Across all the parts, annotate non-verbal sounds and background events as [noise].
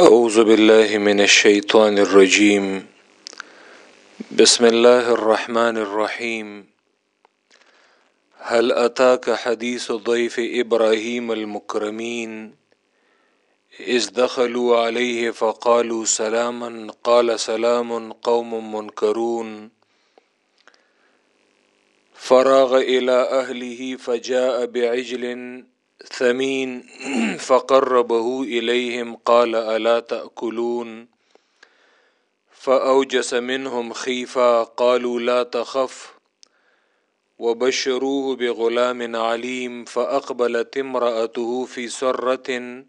اعوذ باللہ من الشیطان الرجیم بسم اللہ الرحمن الرحیم هل اتاك حدیث ضیف ابراہیم المکرمین اذ دخلوا علیہ فقالوا سلاما، قال سلام قوم منکرون فراغ الى اہلہ فجاء بعجل ثمين فقربه إليهم قال ألا تأكلون فأوجس منهم خيفا قالوا لا تخف وبشروه بغلام عليم فأقبلت امرأته في سرة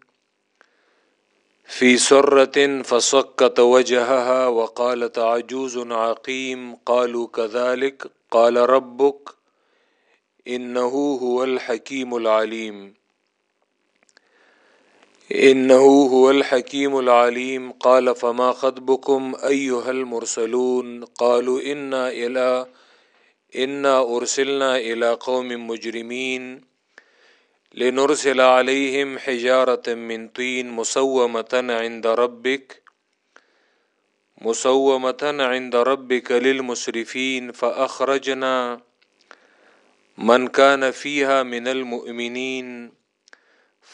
في سرة فسقت وجهها وقالت عجوز عقيم قالوا كذلك قال ربك إنه هو الحكيم العليم انه هو الحكيم العليم. قال، فما خطبكم ايها المرسلون؟ قالوا انا الى انا ارسلنا الى قوم مجرمين لنرسل عليهم حجاره من طين مسومه عند ربك مسومه عند ربك للمسرفين. فاخرجنا من كان فيها من المؤمنين.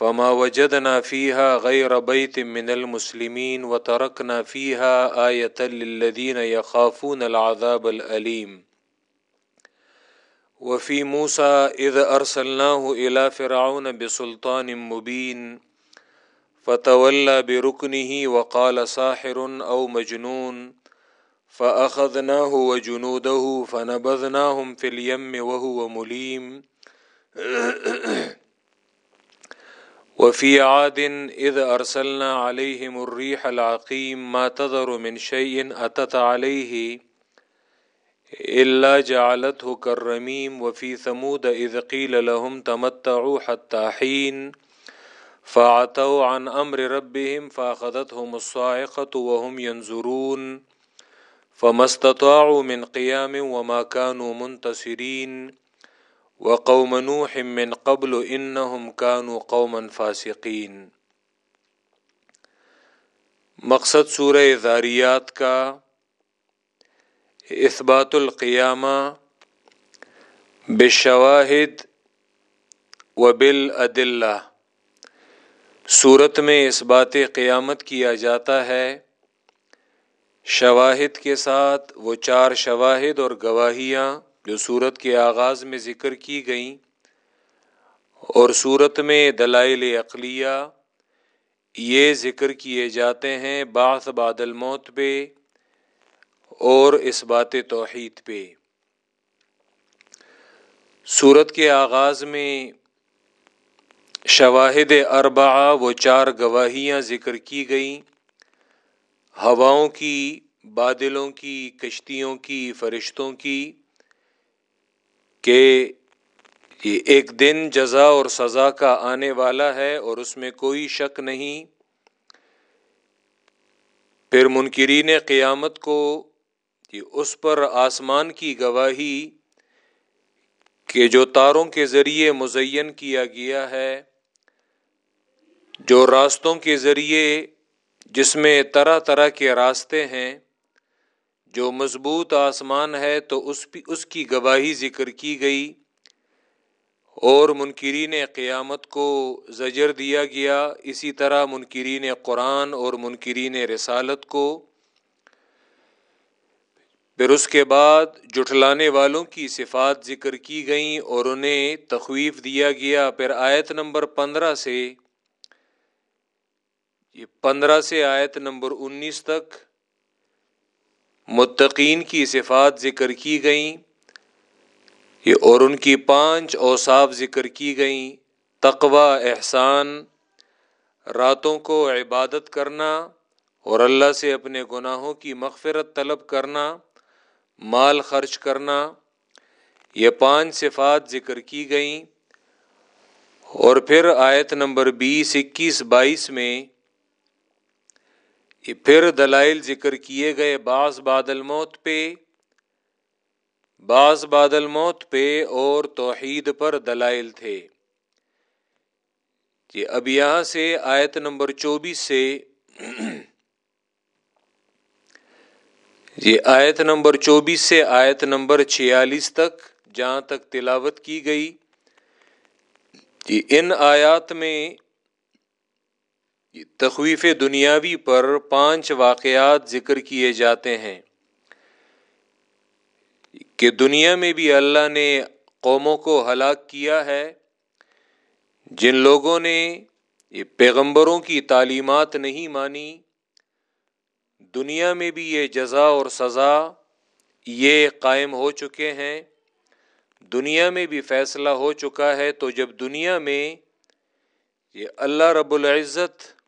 فما وجدنا فيها غير بيت من المسلمين وتركنا فيها آية للذين يخافون العذاب الأليم. وفي موسى إذ أرسلناه إلى فرعون بسلطان مبين، فتولى بركنه وقال ساحر أو مجنون، فأخذناه وجنوده فنبذناهم في اليم وهو مليم. [coughs] وفي عاد إذا أرسلنا عليهم الريح العقيم ما تذر من شيء أتت عليه إلا جعلته كالرميم وفي ثمود إذ قيل لهم تمتعوا حتى حين فعتوا عن أمر ربهم فأخذتهم الصاعقة وهم ينظرون فما استطاعوا من قيام وما كانوا منتصرين وقوم نوح من قبل انهم كانوا قوما فاسقين. مقصد سورہ ذاریات کا اثبات القیامہ بشواہد و بالعدلہ صورت میں اس بات قیامت کیا جاتا ہے، شواہد کے ساتھ وہ چار شواہد اور گواہیاں جو صورت کے آغاز میں ذکر کی گئیں اور صورت میں دلائل اقلیہ یہ ذکر کیے جاتے ہیں بعث بعد الموت پہ اور اس بات توحید پہ۔ صورت کے آغاز میں شواہد اربعہ وہ چار گواہیاں ذکر کی گئیں۔ ہواؤں کی، بادلوں کی، کشتیوں کی، فرشتوں کی کہ یہ ایک دن جزا اور سزا کا آنے والا ہے اور اس میں کوئی شک نہیں۔ پھر منکرین قیامت کو کہ اس پر آسمان کی گواہی کہ جو تاروں کے ذریعے مزین کیا گیا ہے، جو راستوں کے ذریعے جس میں طرح طرح کے راستے ہیں جو مضبوط آسمان ہے تو اس اس کی گواہی ذکر کی گئی اور منکرین قیامت کو زجر دیا گیا۔ اسی طرح منکرین قرآن اور منکرین رسالت کو پھر اس کے بعد جٹلانے والوں کی صفات ذکر کی گئیں اور انہیں تخویف دیا گیا۔ پھر آیت نمبر پندرہ سے یہ پندرہ سے آیت نمبر انیس تک متقین کی صفات ذکر کی گئیں اور ان کی پانچ اوصاف ذکر کی گئیں تقوا احسان، راتوں کو عبادت کرنا اور اللہ سے اپنے گناہوں کی مغفرت طلب کرنا، مال خرچ کرنا، یہ پانچ صفات ذکر کی گئیں۔ اور پھر آیت نمبر بیس، اکیس، بائیس میں پھر دلائل ذکر کیے گئے بعض بادل موت پہ، بعض بادل موت پہ اور توحید پر دلائل تھے۔ جی اب یہاں سے آیت نمبر چوبیس سے یہ آیت نمبر چوبیس سے آیت نمبر چھیالیس تک جہاں تک تلاوت کی گئی۔ جی، ان آیات میں تخویف دنیاوی پر پانچ واقعات ذکر کیے جاتے ہیں۔ کہ دنیا میں بھی اللہ نے قوموں کو ہلاک کیا ہے، جن لوگوں نے یہ پیغمبروں کی تعلیمات نہیں مانی، دنیا میں بھی یہ جزا اور سزا یہ قائم ہو چکے ہیں۔ دنیا میں بھی فیصلہ ہو چکا ہے تو جب دنیا میں یہ اللہ رب العزت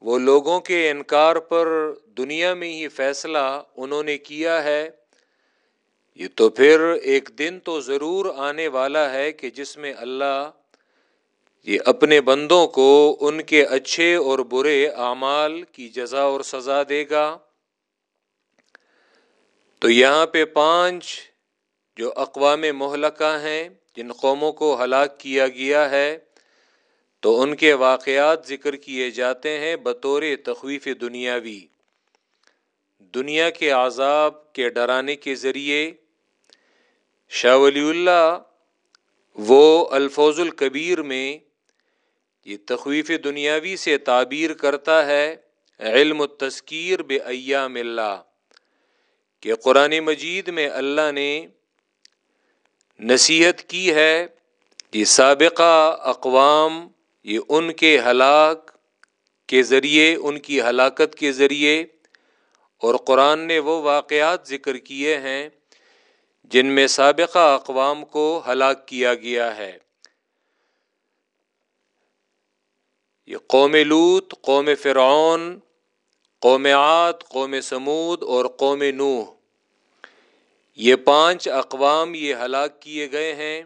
وہ لوگوں کے انکار پر دنیا میں ہی فیصلہ انہوں نے کیا ہے۔ یہ تو پھر ایک دن تو ضرور آنے والا ہے کہ جس میں اللہ یہ اپنے بندوں کو ان کے اچھے اور برے اعمال کی جزا اور سزا دے گا۔ تو یہاں پہ پانچ جو اقوام مہلکہ ہیں، جن قوموں کو ہلاک کیا گیا ہے تو ان کے واقعات ذکر کیے جاتے ہیں بطور تخویف دنیاوی۔ دنیا کے عذاب کے ڈرانے کے ذریعے شاہ ولی اللہ وہ الفوظ الکبیر میں یہ تخویف دنیاوی سے تعبیر کرتا ہے علم التذکیر بے ایام اللہ کہ قرآن مجید میں اللہ نے نصیحت کی ہے یہ سابقہ اقوام یہ ان کے ہلاک کے ذریعے، ان کی ہلاکت کے ذریعے۔ اور قرآن نے وہ واقعات ذکر کیے ہیں جن میں سابقہ اقوام کو ہلاک کیا گیا ہے۔ یہ قوم لوت، قوم فرعون، قوم عاد، قوم سمود اور قوم نوح۔ یہ پانچ اقوام یہ ہلاک کیے گئے ہیں۔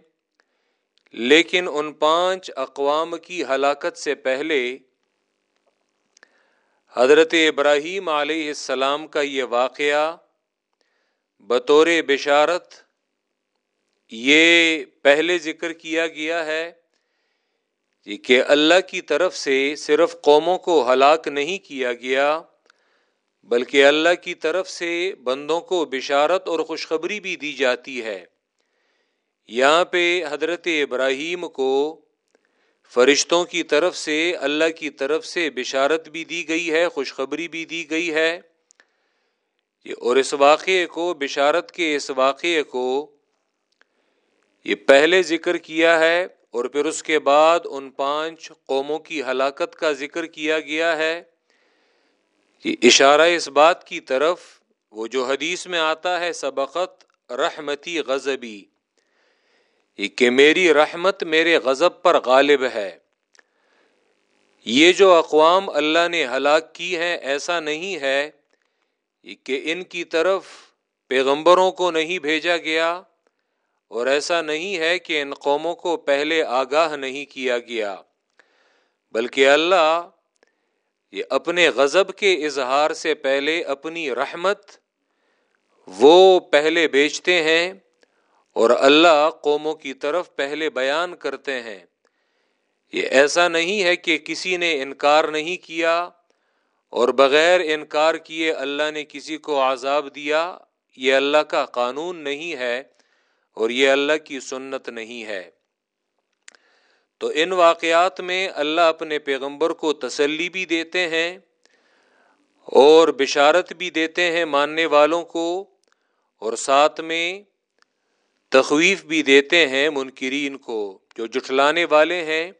لیکن ان پانچ اقوام کی ہلاکت سے پہلے حضرت ابراہیم علیہ السلام کا یہ واقعہ بطور بشارت یہ پہلے ذکر کیا گیا ہے کہ اللہ کی طرف سے صرف قوموں کو ہلاک نہیں کیا گیا، بلکہ اللہ کی طرف سے بندوں کو بشارت اور خوشخبری بھی دی جاتی ہے۔ یہاں پہ حضرت ابراہیم کو فرشتوں کی طرف سے، اللہ کی طرف سے بشارت بھی دی گئی ہے، خوشخبری بھی دی گئی ہے اور اس واقعے کو، بشارت کے اس واقعے کو یہ پہلے ذکر کیا ہے اور پھر اس کے بعد ان پانچ قوموں کی ہلاکت کا ذکر کیا گیا ہے کہ اشارہ اس بات کی طرف وہ جو حدیث میں آتا ہے، سبقت رحمتی غزبی کہ میری رحمت میرے غضب پر غالب ہے۔ یہ جو اقوام اللہ نے ہلاک کی ہیں ایسا نہیں ہے کہ ان کی طرف پیغمبروں کو نہیں بھیجا گیا اور ایسا نہیں ہے کہ ان قوموں کو پہلے آگاہ نہیں کیا گیا، بلکہ اللہ یہ اپنے غضب کے اظہار سے پہلے اپنی رحمت وہ پہلے بیچتے ہیں۔ اور اللہ قوموں کی طرف پہلے بیان کرتے ہیں۔ یہ ایسا نہیں ہے کہ کسی نے انکار نہیں کیا اور بغیر انکار کیے اللہ نے کسی کو عذاب دیا۔ یہ اللہ کا قانون نہیں ہے اور یہ اللہ کی سنت نہیں ہے۔ تو ان واقعات میں اللہ اپنے پیغمبر کو تسلی بھی دیتے ہیں اور بشارت بھی دیتے ہیں ماننے والوں کو اور ساتھ میں تخویف بھی دیتے ہیں منکرین کو، جو جٹلانے والے ہیں،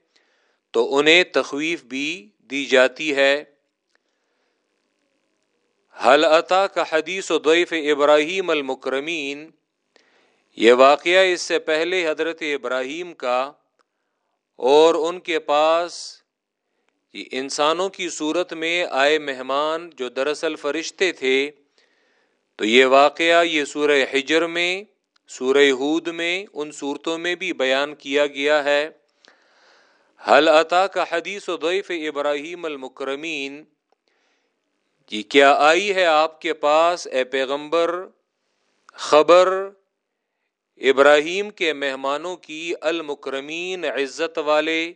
تو انہیں تخویف بھی دی جاتی ہے۔ حل عطا کا حدیث و ضعیف ابراہیم المکرمین؟ یہ واقعہ اس سے پہلے حضرت ابراہیم کا اور ان کے پاس انسانوں کی صورت میں آئے مہمان جو دراصل فرشتے تھے۔ تو یہ واقعہ یہ سورہ حجر میں سورہ ہود میں ان صورتوں میں بھی بیان کیا گیا ہے۔ حل عطا کا حدیث و ضعیف ابراہیم المکرمین؟ جی کیا آئی ہے آپ کے پاس؟ اے پیغمبر، خبر ابراہیم کے مہمانوں کی المکرمین عزت والے۔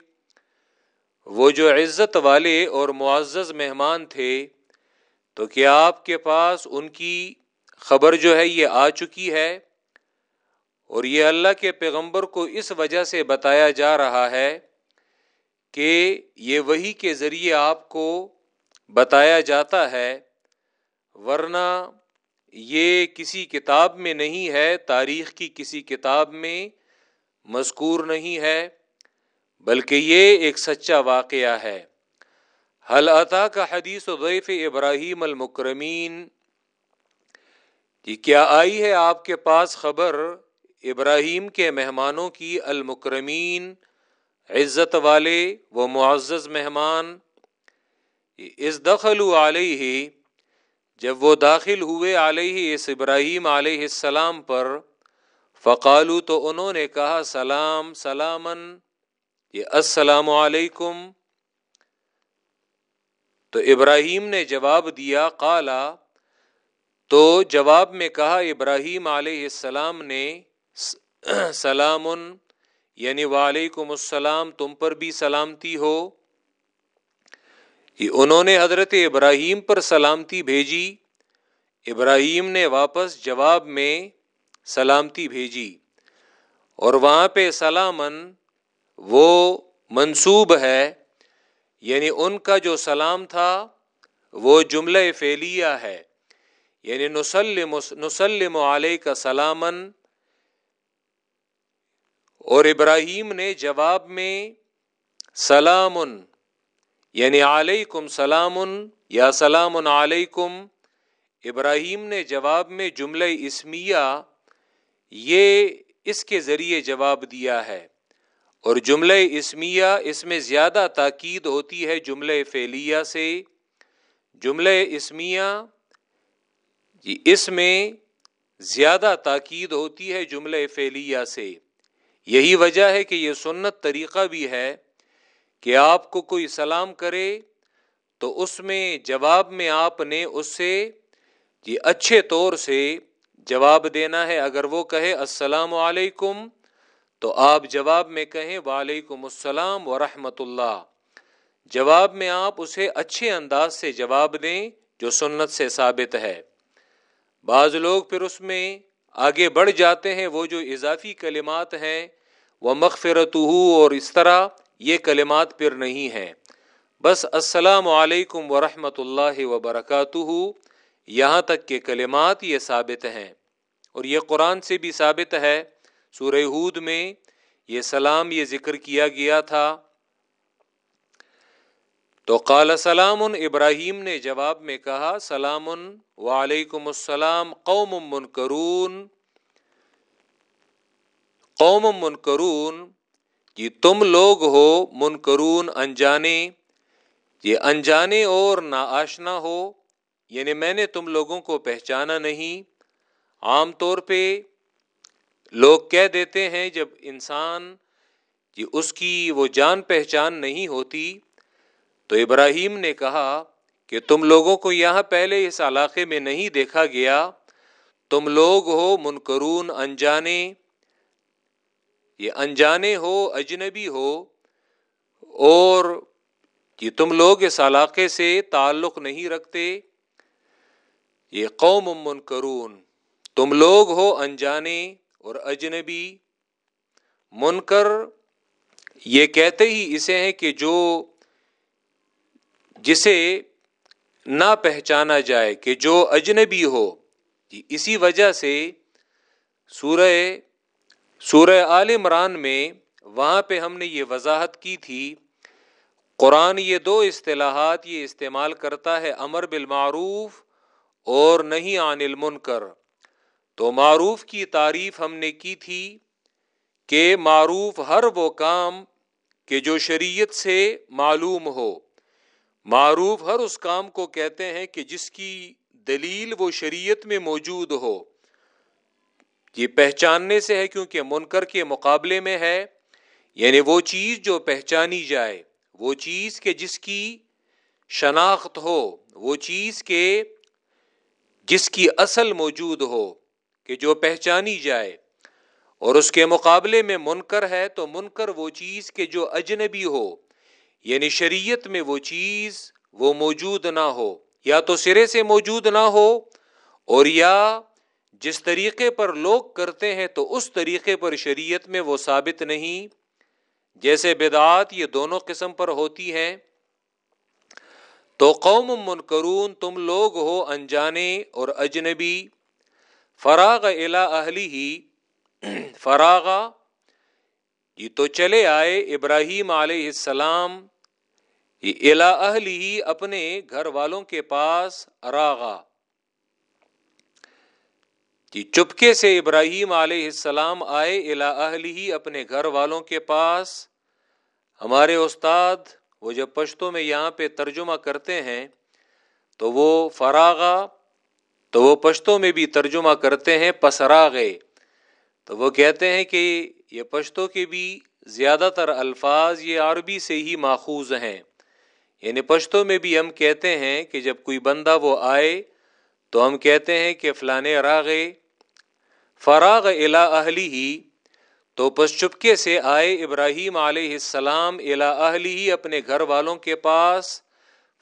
وہ جو عزت والے اور معزز مہمان تھے، تو کیا آپ کے پاس ان کی خبر جو ہے یہ آ چکی ہے؟ اور یہ اللہ کے پیغمبر کو اس وجہ سے بتایا جا رہا ہے کہ یہ وہی کے ذریعے آپ کو بتایا جاتا ہے، ورنہ یہ کسی کتاب میں نہیں ہے، تاریخ کی کسی کتاب میں مذکور نہیں ہے، بلکہ یہ ایک سچا واقعہ ہے۔ حل عطا کا حدیث و ضیف ابراہیم المکرمین؟ کہ کیا آئی ہے آپ کے پاس خبر ابراہیم کے مہمانوں کی المکرمین، عزت والے وہ معزز مہمان اس دخل علیہ، جب وہ داخل ہوئے علیہ اس ابراہیم علیہ السلام پر فقالو تو انہوں نے کہا، سلام سلامن یہ السلام علیکم۔ تو ابراہیم نے جواب دیا، قالا، تو جواب میں کہا، ابراہیم علیہ السلام نے [clears throat] سلام یعنی وعلیکم السلام، تم پر بھی سلامتی ہو۔ انہوں نے حضرت ابراہیم پر سلامتی بھیجی۔ ابراہیم نے واپس جواب میں سلامتی بھیجی۔ اور وہاں پہ سلامن وہ منصوب ہے یعنی ان کا جو سلام تھا وہ جملہ فعلیہ ہے۔ یعنی نسلم نسلم علیہ کا سلامن اور ابراہیم نے جواب میں سلام یعنی علیکم سلام یا سلام علیکم، ابراہیم نے جواب میں جملہ اسمیہ، یہ اس کے ذریعے جواب دیا ہے۔ اور جملہ اسمیہ اس میں زیادہ تاکید ہوتی ہے جملہ فعلیہ سے۔ جملہ اسمیہ جی اس میں زیادہ تاکید ہوتی ہے جملہ فعلیہ سے۔ یہی وجہ ہے کہ یہ سنت طریقہ بھی ہے کہ آپ کو کوئی سلام کرے تو اس میں جواب میں آپ نے اس سے جی اچھے طور سے جواب دینا ہے۔ اگر وہ کہے السلام علیکم تو آپ جواب میں کہیں وعلیکم السلام ورحمۃ اللہ۔ جواب میں آپ اسے اچھے انداز سے جواب دیں جو سنت سے ثابت ہے۔ بعض لوگ پھر اس میں آگے بڑھ جاتے ہیں وہ جو اضافی کلمات ہیں وہ مغفرت اور اس طرح یہ کلمات پھر نہیں ہیں۔ بس السلام علیکم ورحمۃ اللہ وبرکاتہ۔ یہاں تک کہ کلمات یہ ثابت ہیں، اور یہ قرآن سے بھی ثابت ہے۔ سورہ ہود میں یہ سلام، یہ ذکر کیا گیا تھا۔ تو قال، سلام، ابراہیم نے جواب میں کہا، سلام، وعلیکم السلام، قوم منکرون۔ قوم منکرون کہ تم لوگ ہو، منکرون، انجانے۔ یہ انجانے اور نا آشنا ہو یعنی میں نے تم لوگوں کو پہچانا نہیں۔ عام طور پہ لوگ کہہ دیتے ہیں، جب انسان کہ اس کی وہ جان پہچان نہیں ہوتی تو ابراہیم نے کہا کہ تم لوگوں کو یہاں پہلے اس علاقے میں نہیں دیکھا گیا۔ تم لوگ ہو منکرون انجانے۔ یہ انجانے ہو، اجنبی ہو۔ اور یہ تم لوگ اس علاقے سے تعلق نہیں رکھتے۔ یہ قوم منکرون۔ تم لوگ ہو انجانے اور اجنبی۔ منکر یہ کہتے ہی اسے ہیں کہ جو جسے نہ پہچانا جائے کہ جو اجنبی ہو۔ جی، اسی وجہ سے سورہ سورہ عال عمران میں وہاں پہ ہم نے یہ وضاحت کی تھی۔ قرآن یہ دو اصطلاحات یہ استعمال کرتا ہے، امر بالمعروف اور نہیں عن المنکر۔ تو معروف کی تعریف ہم نے کی تھی کہ معروف ہر وہ کام کہ جو شریعت سے معلوم ہو۔ معروف ہر اس کام کو کہتے ہیں کہ جس کی دلیل وہ شریعت میں موجود ہو۔ یہ پہچاننے سے ہے کیونکہ منکر کے مقابلے میں ہے۔ یعنی وہ چیز جو پہچانی جائے، وہ چیز کے جس کی شناخت ہو، وہ چیز کے جس کی اصل موجود ہو کہ جو پہچانی جائے۔ اور اس کے مقابلے میں منکر ہے تو منکر وہ چیز کے جو اجنبی ہو۔ یعنی شریعت میں وہ چیز وہ موجود نہ ہو، یا تو سرے سے موجود نہ ہو، اور یا جس طریقے پر لوگ کرتے ہیں تو اس طریقے پر شریعت میں وہ ثابت نہیں۔ جیسے بدعات یہ دونوں قسم پر ہوتی ہیں۔ تو قوم منکرون، تم لوگ ہو انجانے اور اجنبی۔ فراغ الا اہلی ہی فراغا یہ تو چلے آئے ابراہیم علیہ السلام۔ الا اہلی اپنے گھر والوں کے پاس راغا۔ جی، چپکے سے ابراہیم علیہ السلام آئے، الا اہلی ہی اپنے گھر والوں کے پاس۔ ہمارے استاد، وہ جب پشتوں میں یہاں پہ ترجمہ کرتے ہیں، تو وہ فراغا، تو وہ پشتوں میں بھی ترجمہ کرتے ہیں، پسراغے۔ تو وہ کہتے ہیں کہ یہ پشتوں کے بھی زیادہ تر الفاظ یہ عربی سے ہی ماخوذ ہیں۔ یعنی پشتوں میں بھی ہم کہتے ہیں کہ جب کوئی بندہ وہ آئے تو ہم کہتے ہیں کہ فلانے راغے فراغ الا اہلی ہی تو پس چپکے سے آئے ابراہیم علیہ السلام الا اہلی ہی اپنے گھر والوں کے پاس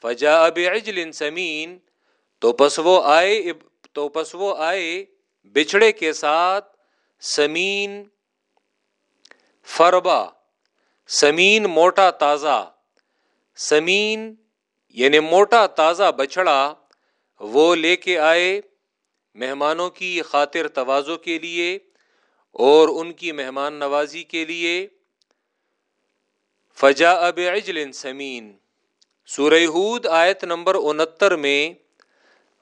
فجا اب اجل سمین، تو پس وہ آئے تو پس وہ آئے بچھڑے کے ساتھ سمین فربا سمین موٹا تازہ۔ سمین یعنی موٹا تازہ بچڑا وہ لے کے آئے مہمانوں کی خاطر توازو کے لیے اور ان کی مہمان نوازی کے لیے۔ فجا اب اجل سمین۔ سورہ ہود آیت نمبر انہتر میں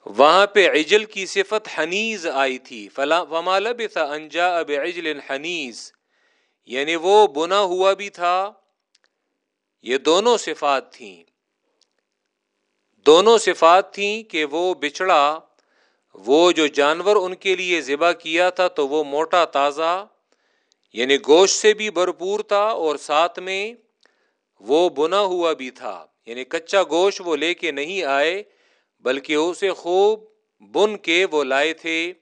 وہاں پہ عجل کی صفت حنیز آئی تھی۔ فلا فمالب تھا انجا اب عجل حنیز۔ یعنی وہ بنا ہوا بھی تھا۔ یہ دونوں صفات تھیں۔ دونوں صفات تھیں کہ وہ بچڑا وہ جو جانور ان کے لیے ذبح کیا تھا تو وہ موٹا، تازہ یعنی گوشت سے بھی بھرپور تھا اور ساتھ میں وہ بنا ہوا بھی تھا۔ یعنی کچا گوشت وہ لے کے نہیں آئے، بلکہ اسے خوب بن کے وہ لائے تھے۔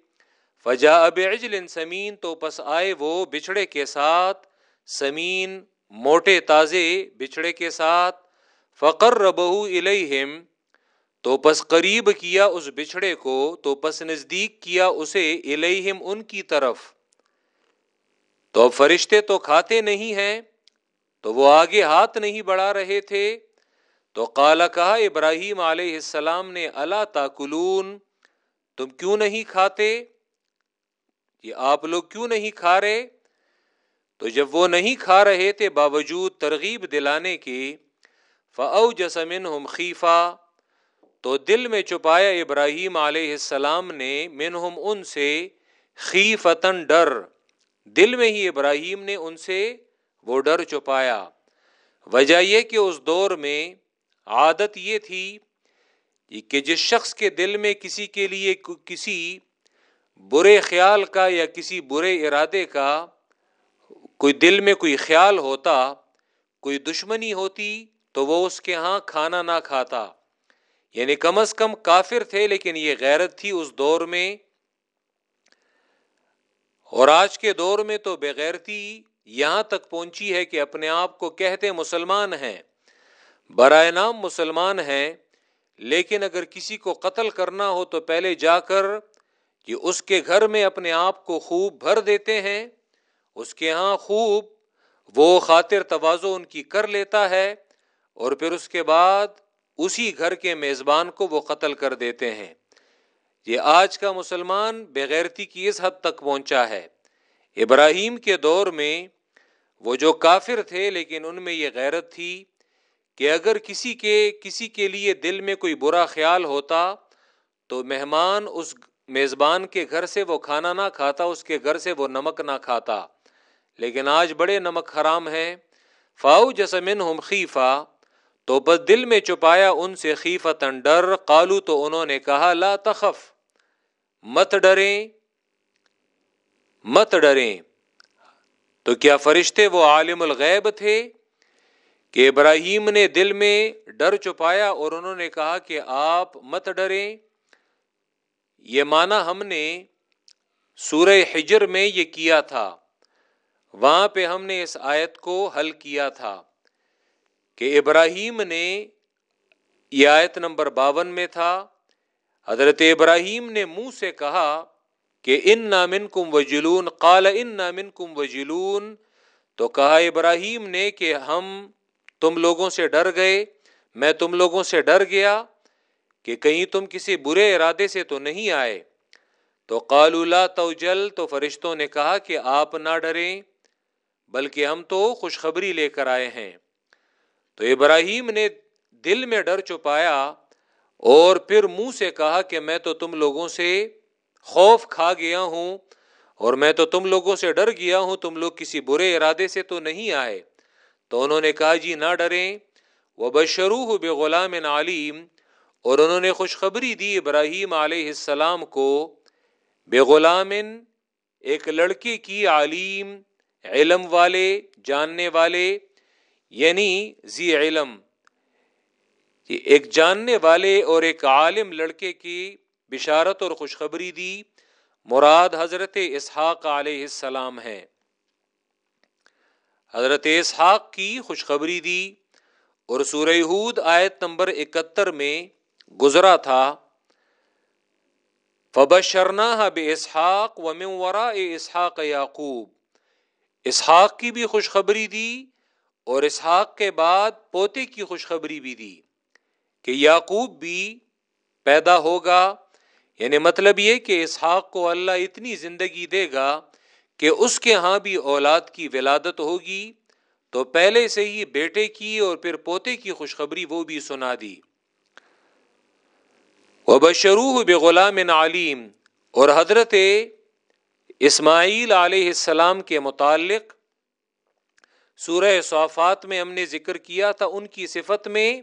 فجا اب اجل سمین تو پس آئے وہ بچھڑے کے ساتھ سمین موٹے تازے بچھڑے کے ساتھ فقر ربو الہم تو پس قریب کیا اس بچھڑے کو، تو پس نزدیک کیا اسے الہم ان کی طرف۔ تو فرشتے تو کھاتے نہیں ہیں، تو وہ آگے ہاتھ نہیں بڑھا رہے تھے۔ تو کالا کہا، ابراہیم علیہ السلام نے اللہ تاکلون، تم کیوں نہیں کھاتے؟ یہ آپ لوگ کیوں نہیں کھا رہے؟ تو جب وہ نہیں کھا رہے تھے باوجود ترغیب دلانے کے فاؤ جسمن ہم خیفہ تو دل میں چھپایا ابراہیم علیہ السلام نے منہم ان سے خی فتن ڈر۔ دل میں ہی ابراہیم نے ان سے وہ ڈر چھپایا۔ وجہ یہ کہ اس دور میں عادت یہ تھی کہ جس شخص کے دل میں کسی کے لیے کسی برے خیال کا یا کسی برے ارادے کا کوئی دل میں کوئی خیال ہوتا، کوئی دشمنی ہوتی تو وہ اس کے ہاں کھانا نہ کھاتا۔ یعنی کم از کم کافر تھے لیکن یہ غیرت تھی اس دور میں۔ اور آج کے دور میں تو بغیرتی یہاں تک پہنچی ہے کہ اپنے آپ کو کہتے مسلمان ہیں، برائے نام مسلمان ہیں۔ لیکن اگر کسی کو قتل کرنا ہو تو پہلے جا کر کہ اس کے گھر میں اپنے آپ کو خوب بھر دیتے ہیں۔ اس کے ہاں خوب، وہ خاطر توازو ان کی کر لیتا ہے اور پھر اس کے بعد اسی گھر کے میزبان کو وہ قتل کر دیتے ہیں۔ یہ آج کا مسلمان بغیرتی کی اس حد تک پہنچا ہے۔ ابراہیم کے دور میں وہ جو کافر تھے، لیکن ان میں یہ غیرت تھی کہ اگر کسی کے کسی کے لیے دل میں کوئی برا خیال ہوتا تو مہمان اس میزبان کے گھر سے وہ کھانا نہ کھاتا، اس کے گھر سے وہ نمک نہ کھاتا۔ لیکن آج بڑے نمک حرام ہیں۔ فاؤ جسمن ہم خیفہ، تو بس دل میں چھپایا ان سے خیفتن ڈر۔ قالو تو انہوں نے کہا، لا تخف، مت ڈریں۔ مت ڈریں۔ تو کیا فرشتے وہ عالم الغیب تھے کہ ابراہیم نے دل میں ڈر چھپایا اور انہوں نے کہا کہ آپ مت ڈریں؟ یہ مانا ہم نے سورہ حجر میں یہ کیا تھا۔ وہاں پہ ہم نے اس آیت کو حل کیا تھا کہ ابراہیم نے یہ آیت نمبر باون میں تھا۔ حضرت ابراہیم نے منہ سے کہا کہ ان نامن کم و جلون قال ان نامن کم و جلون تو کہا ابراہیم نے کہ ہم تم لوگوں سے ڈر گئے۔ میں تم لوگوں سے ڈر گیا کہ کہیں تم کسی برے ارادے سے تو نہیں آئے۔ تو قالولہ تو جل تو فرشتوں نے کہا کہ آپ نہ ڈریں۔ بلکہ ہم تو خوشخبری لے کر آئے ہیں۔ تو ابراہیم نے دل میں ڈر چھپایا اور پھر منہ سے کہا کہ میں تو تم لوگوں سے خوف کھا گیا ہوں اور میں تو تم لوگوں سے ڈر گیا ہوں، تم لوگ کسی برے ارادے سے تو نہیں آئے۔ تو انہوں نے کہا جی نہ ڈریں۔ وہ بشرو بے غلام عالیم اور انہوں نے خوشخبری دی ابراہیم علیہ السلام کو بے غلام ایک لڑکے کی عالیم علم والے، جاننے والے یعنی زی علم ایک جاننے والے اور ایک عالم لڑکے کی بشارت اور خوشخبری دی، مراد حضرت اسحاق علیہ السلام ہے۔ حضرت اسحاق کی خوشخبری دی اور سورہ ہود آیت نمبر اکہتر میں گزرا تھا۔ فبشرنا بے اسحاق و مورا اسحاق یعقوب۔ اسحاق کی بھی خوشخبری دی اور اسحاق کے بعد پوتے کی خوشخبری بھی دی کہ یعقوب بھی پیدا ہوگا۔ یعنی مطلب یہ کہ اسحاق کو اللہ اتنی زندگی دے گا کہ اس کے ہاں بھی اولاد کی ولادت ہوگی۔ تو پہلے سے ہی بیٹے کی اور پھر پوتے کی خوشخبری وہ بھی سنا دی۔ بشروح بے غلام عالیم اور حضرت اسماعیل علیہ السلام کے متعلق سورہ صافات میں ہم نے ذکر کیا تھا، ان کی صفت میں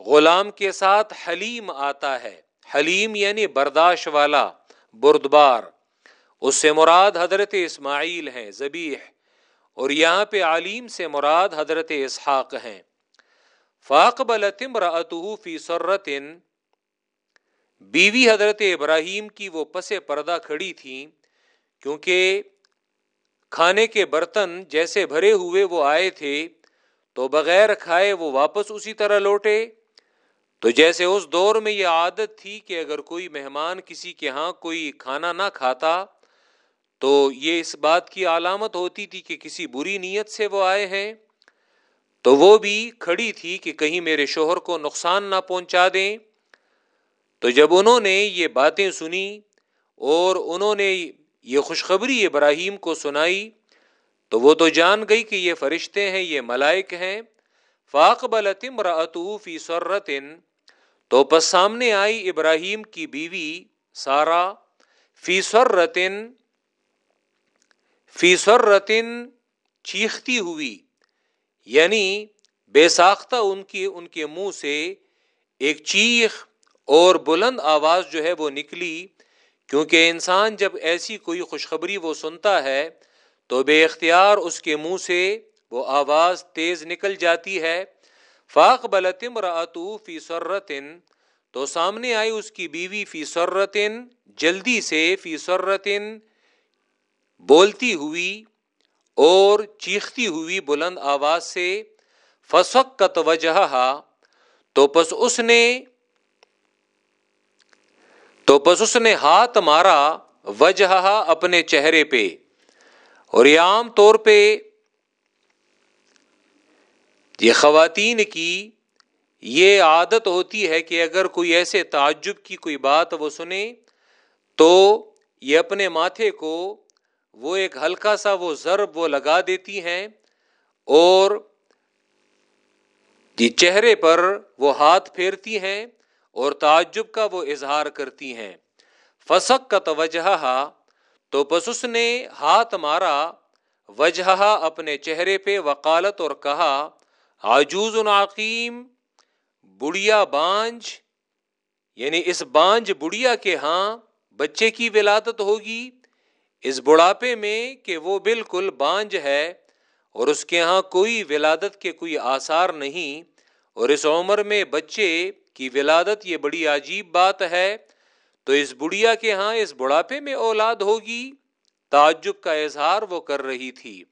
غلام کے ساتھ حلیم آتا ہے۔ حلیم یعنی برداشت والا، بردبار۔ اس سے مراد حضرت اسماعیل ہیں زبیح اور یہاں پہ علیم سے مراد حضرت اسحاق ہیں۔ فاقبل فی سرتن۔ بیوی حضرت ابراہیم کی وہ پس پردہ کھڑی تھی کیونکہ کھانے کے برتن جیسے بھرے ہوئے وہ آئے تھے، تو بغیر کھائے وہ واپس اسی طرح لوٹے۔ تو جیسے اس دور میں یہ عادت تھی کہ اگر کوئی مہمان کسی کے ہاں کوئی کھانا نہ کھاتا، تو یہ اس بات کی علامت ہوتی تھی کہ کسی بری نیت سے وہ آئے ہیں۔ تو وہ بھی کھڑی تھی کہ کہیں میرے شوہر کو نقصان نہ پہنچا دیں۔ تو جب انہوں نے یہ باتیں سنی اور انہوں نے یہ خوشخبری ابراہیم کو سنائی، تو وہ تو جان گئی کہ یہ فرشتے ہیں، یہ ملائک ہیں۔ فاق بلتم فی سرتن، تو پس سامنے آئی ابراہیم کی بیوی سارا۔ فی سرتن فی سرتن چیختی ہوئی یعنی بے ساختہ ان کی، ان کے منہ سے ایک چیخ اور بلند آواز جو ہے وہ نکلی۔ کیونکہ انسان جب ایسی کوئی خوشخبری وہ سنتا ہے، تو بے اختیار اس کے منہ سے وہ آواز تیز نکل جاتی ہے۔ فاق بلتم راتو فی سرتن، تو سامنے آئی اس کی بیوی فی سرتن، جلدی سے فی سرتن بولتی ہوئی اور چیختی ہوئی بلند آواز سے فسقت وجہ تو پس اس نے تو پس اس نے ہاتھ مارا وجہ اپنے چہرے پہ۔ اور یہ عام طور پہ یہ خواتین کی یہ عادت ہوتی ہے کہ اگر کوئی ایسے تعجب کی کوئی بات وہ سنے تو یہ اپنے ماتھے کو وہ ایک ہلکا سا وہ ضرب وہ لگا دیتی ہیں اور یہ چہرے پر وہ ہاتھ پھیرتی ہیں۔ اور تعجب کا وہ اظہار کرتی ہیں۔ فسق کا توجہ تو پس اس نے ہاتھ مارا وجہ اپنے چہرے پہ وکالت اور کہا آجوز العقیم بڑھیا بانج یعنی اس بانج بڑھیا کے ہاں بچے کی ولادت ہوگی، اس بڑھاپے میں کہ وہ بالکل بانج ہے اور اس کے ہاں کوئی ولادت کے کوئی آثار نہیں، اور اس عمر میں بچے کی ولادت یہ بڑی عجیب بات ہے، تو اس بڑھیا کے ہاں اس بڑھاپے میں اولاد ہوگی۔ تعجب کا اظہار وہ کر رہی تھی۔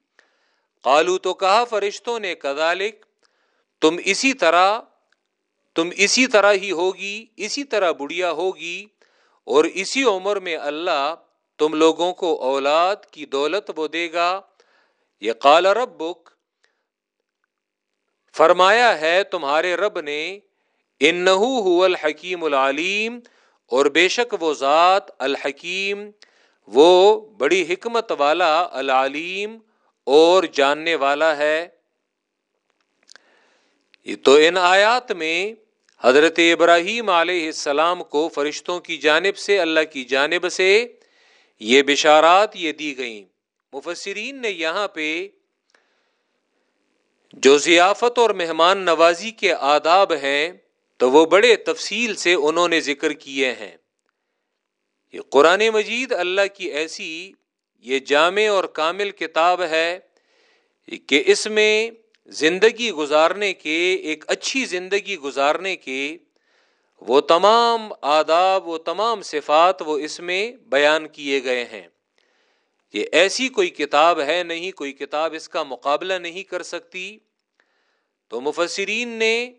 قالو تو کہا فرشتوں نے کدالک تم اسی طرح، تم اسی طرح ہی ہوگی، اسی طرح بڑھیا ہوگی۔ اور اسی عمر میں اللہ تم لوگوں کو اولاد کی دولت وہ دے گا۔ یہ قال رب بک فرمایا ہے، تمہارے رب نے ان الحکیم العلیم، اور بے شک وہ ذات الحکیم، وہ بڑی حکمت والا العلیم اور جاننے والا ہے۔ تو ان آیات میں حضرت ابراہیم علیہ السلام کو فرشتوں کی جانب سے، اللہ کی جانب سے یہ بشارات یہ دی گئیں۔ مفسرین نے یہاں پہ جو ضیافت اور مہمان نوازی کے آداب ہیں تو وہ بڑے تفصیل سے انہوں نے ذکر کیے ہیں۔ یہ قرآن مجید اللہ کی ایسی یہ جامع اور کامل کتاب ہے کہ اس میں زندگی گزارنے کے، ایک اچھی زندگی گزارنے کے وہ تمام آداب، وہ تمام صفات وہ اس میں بیان کیے گئے ہیں۔ یہ ایسی کوئی کتاب ہے نہیں، کوئی کتاب اس کا مقابلہ نہیں کر سکتی۔ تو مفسرین نے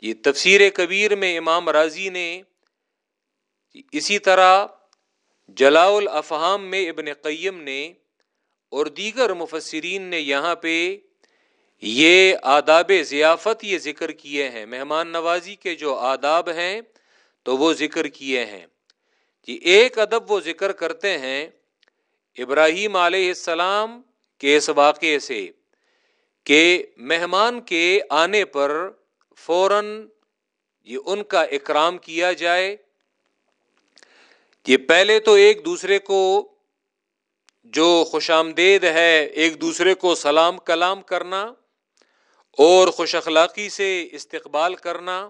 یہ تفسیر کبیر میں امام راضی نے اسی طرح جلا الافہام میں ابن قیم نے اور دیگر مفسرین نے یہاں پہ یہ آداب ضیافت یہ ذکر کیے ہیں۔ مہمان نوازی کے جو آداب ہیں تو وہ ذکر کیے ہیں۔ کہ ایک ادب وہ ذکر کرتے ہیں ابراہیم علیہ السلام کے اس واقعے سے کہ مہمان کے آنے پر فوراً یہ ان کا اکرام کیا جائے کہ پہلے تو ایک دوسرے کو جو خوش آمدید ہے، ایک دوسرے کو سلام کلام کرنا اور خوش اخلاقی سے استقبال کرنا۔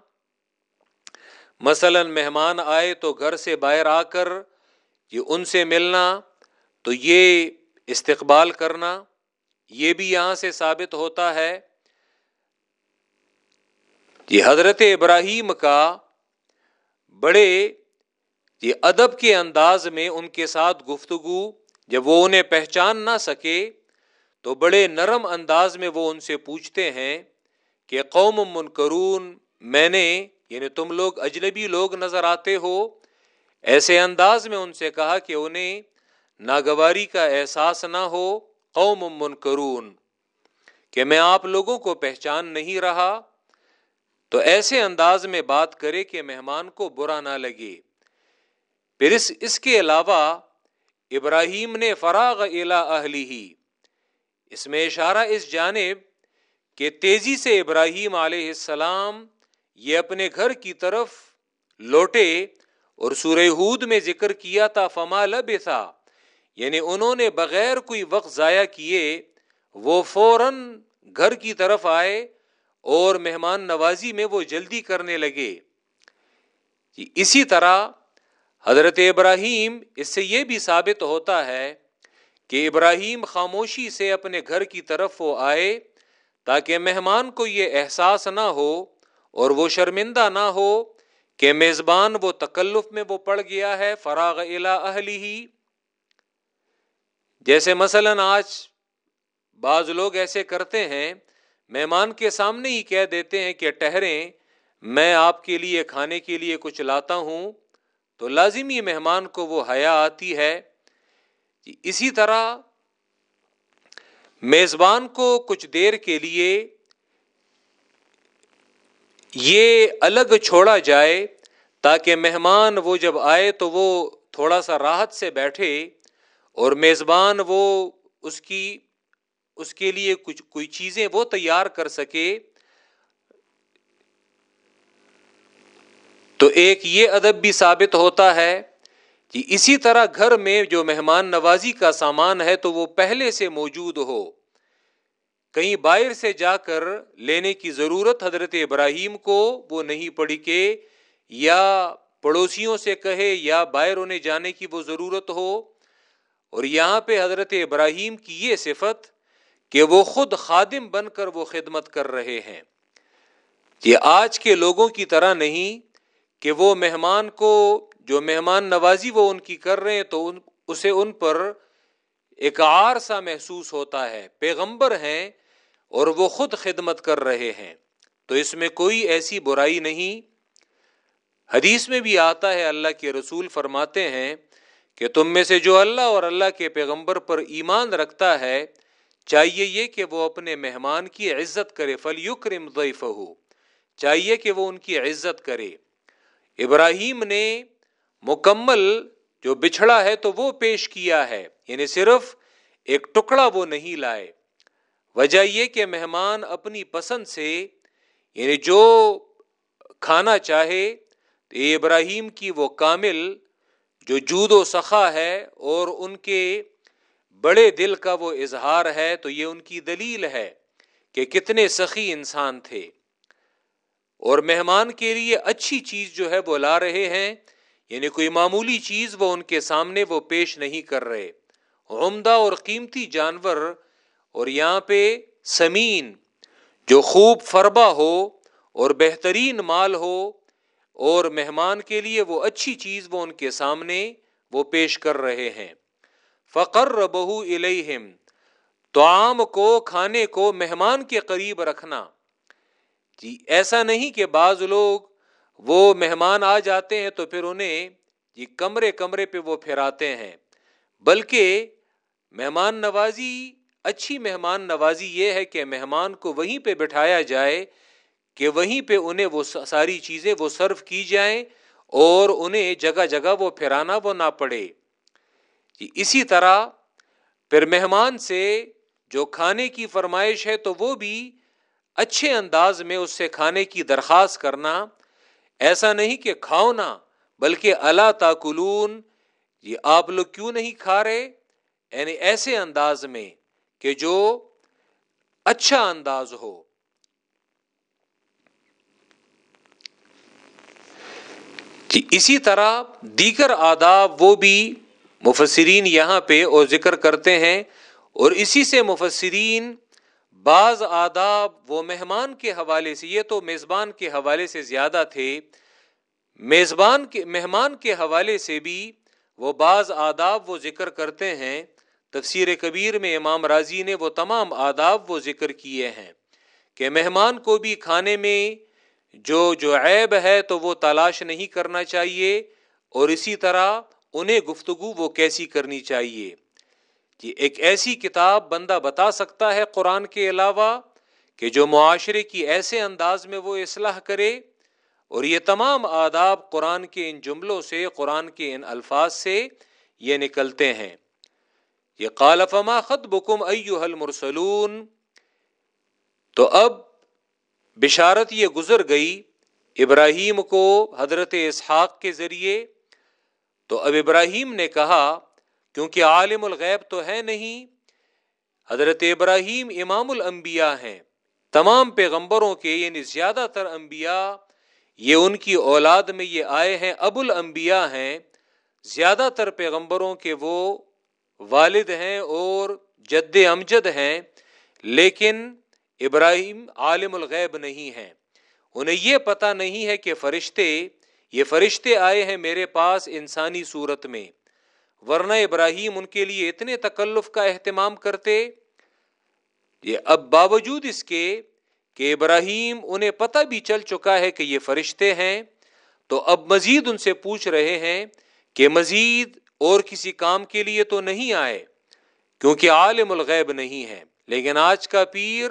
مثلا مہمان آئے تو گھر سے باہر آ کر یہ ان سے ملنا، تو یہ استقبال کرنا، یہ بھی یہاں سے ثابت ہوتا ہے۔ یہ حضرت ابراہیم کا بڑے یہ ادب کے انداز میں ان کے ساتھ گفتگو، جب وہ انہیں پہچان نہ سکے، تو بڑے نرم انداز میں وہ ان سے پوچھتے ہیں کہ قوم منکرون، میں نے یعنی تم لوگ اجنبی لوگ نظر آتے ہو، ایسے انداز میں ان سے کہا کہ انہیں ناگواری کا احساس نہ ہو، قوم منکرون، کہ میں آپ لوگوں کو پہچان نہیں رہا تو ایسے انداز میں بات کرے کہ مہمان کو برا نہ لگے۔ پھر اس اس کے علاوہ ابراہیم نے فراغ الا اہلی ہی اس میں اشارہ اس جانب کہ تیزی سے ابراہیم علیہ السلام یہ اپنے گھر کی طرف لوٹے اور سورہ ہود میں ذکر کیا تھا، فما لب تھا یعنی انہوں نے بغیر کوئی وقت ضائع کیے وہ فوراً گھر کی طرف آئے اور مہمان نوازی میں وہ جلدی کرنے لگے۔ جی، اسی طرح حضرت ابراہیم، اس سے یہ بھی ثابت ہوتا ہے کہ ابراہیم خاموشی سے اپنے گھر کی طرف وہ آئے تاکہ مہمان کو یہ احساس نہ ہو اور وہ شرمندہ نہ ہو کہ میزبان وہ تکلف میں وہ پڑ گیا ہے، فراغ الا اہلی ہی جیسے مثلا آج بعض لوگ ایسے کرتے ہیں مہمان کے سامنے ہی کہہ دیتے ہیں کہ ٹہریں، میں آپ کے لیے کھانے کے لیے کچھ لاتا ہوں۔ تو لازمی مہمان کو وہ حیا آتی ہے۔ جی، اسی طرح میزبان کو کچھ دیر کے لیے یہ الگ چھوڑا جائے تاکہ مہمان وہ جب آئے تو وہ تھوڑا سا راحت سے بیٹھے اور میزبان وہ اس کی اس کے لیے کچھ کوئی چیزیں وہ تیار کر سکے۔ تو ایک یہ ادب بھی ثابت ہوتا ہے کہ اسی طرح گھر میں جو مہمان نوازی کا سامان ہے تو وہ پہلے سے موجود ہو۔ کہیں باہر سے جا کر لینے کی ضرورت حضرت ابراہیم کو وہ نہیں پڑی کہ یا پڑوسیوں سے کہے یا باہر انہیں جانے کی وہ ضرورت ہو۔ اور یہاں پہ حضرت ابراہیم کی یہ صفت کہ وہ خود خادم بن کر وہ خدمت کر رہے ہیں۔ یہ آج کے لوگوں کی طرح نہیں کہ وہ مہمان کو، جو مہمان نوازی وہ ان کی کر رہے ہیں، تو ان، اسے ان پر ایک آر سا محسوس ہوتا ہے۔ پیغمبر ہیں اور وہ خود خدمت کر رہے ہیں۔ تو اس میں کوئی ایسی برائی نہیں۔ حدیث میں بھی آتا ہے، اللہ کے رسول فرماتے ہیں کہ تم میں سے جو اللہ اور اللہ کے پیغمبر پر ایمان رکھتا ہے چاہیے یہ کہ وہ اپنے مہمان کی عزت کرے فل یکرم ضیفہ چاہیے کہ وہ ان کی عزت کرے۔ ابراہیم نے مکمل جو بچھڑا ہے تو وہ پیش کیا ہے یعنی صرف ایک ٹکڑا وہ نہیں لائے۔ وجہ یہ کہ مہمان اپنی پسند سے یعنی جو کھانا چاہے، تو ابراہیم کی وہ کامل جو جود و سخا ہے اور ان کے بڑے دل کا وہ اظہار ہے، تو یہ ان کی دلیل ہے کہ کتنے سخی انسان تھے۔ اور مہمان کے لیے اچھی چیز جو ہے وہ لا رہے ہیں یعنی کوئی معمولی چیز وہ ان کے سامنے وہ پیش نہیں کر رہے۔ عمدہ اور قیمتی جانور اور یہاں پہ سمین، جو خوب فربا ہو اور بہترین مال ہو، اور مہمان کے لیے وہ اچھی چیز وہ ان کے سامنے وہ پیش کر رہے ہیں۔ فقر بہو الہم تو عام کو، کھانے کو مہمان کے قریب رکھنا۔ جی ایسا نہیں کہ بعض لوگ وہ مہمان آ جاتے ہیں تو پھر انہیں جی کمرے کمرے پہ وہ پھراتے ہیں۔ بلکہ مہمان نوازی، اچھی مہمان نوازی یہ ہے کہ مہمان کو وہیں پہ بٹھایا جائے کہ وہیں پہ انہیں وہ ساری چیزیں وہ سرو کی جائیں اور انہیں جگہ جگہ وہ پھرانا وہ نہ پڑے۔ جی اسی طرح پھر مہمان سے جو کھانے کی فرمائش ہے تو وہ بھی اچھے انداز میں اس سے کھانے کی درخواست کرنا۔ ایسا نہیں کہ کھاؤ نہ، بلکہ اللہ تاکلون، یہ آپ لوگ کیوں نہیں کھا رہے؟ یعنی ایسے انداز میں کہ جو اچھا انداز ہو۔ کہ اسی طرح دیگر آداب وہ بھی مفسرین یہاں پہ اور ذکر کرتے ہیں اور اسی سے مفسرین بعض آداب وہ مہمان کے حوالے سے، یہ تو میزبان کے حوالے سے زیادہ تھے، میزبان کے، مہمان کے حوالے سے بھی وہ بعض آداب وہ ذکر کرتے ہیں۔ تفسیر کبیر میں امام راضی نے وہ تمام آداب وہ ذکر کیے ہیں کہ مہمان کو بھی کھانے میں جو جو عیب ہے تو وہ تلاش نہیں کرنا چاہیے اور اسی طرح انہیں گفتگو وہ کیسی کرنی چاہیے؟ کہ ایک ایسی کتاب بندہ بتا سکتا ہے قرآن کے علاوہ کہ جو معاشرے کی ایسے انداز میں وہ اصلاح کرے، اور یہ تمام آداب قرآن کے ان جملوں سے، قرآن کے ان الفاظ سے یہ نکلتے ہیں۔ یہ قالفما خط بکم ایو مرسلون تو اب بشارت یہ گزر گئی ابراہیم کو حضرت اسحاق کے ذریعے۔ تو اب ابراہیم نے کہا، کیونکہ عالم الغیب تو ہے نہیں، حضرت ابراہیم امام الانبیاء ہیں، تمام پیغمبروں کے یعنی زیادہ تر انبیاء، یہ ان کی اولاد میں یہ آئے ہیں، ابو الانبیاء ہیں، زیادہ تر پیغمبروں کے وہ والد ہیں اور جد امجد ہیں، لیکن ابراہیم عالم الغیب نہیں ہیں۔ انہیں یہ پتا نہیں ہے کہ فرشتے یہ فرشتے آئے ہیں میرے پاس انسانی صورت میں، ورنہ ابراہیم ان کے لیے اتنے تکلف کا اہتمام کرتے۔ یہ اب باوجود اس کے کہ ابراہیم انہیں پتہ بھی چل چکا ہے کہ یہ فرشتے ہیں، تو اب مزید ان سے پوچھ رہے ہیں کہ مزید اور کسی کام کے لیے تو نہیں آئے، کیونکہ عالم الغیب نہیں ہے۔ لیکن آج کا پیر،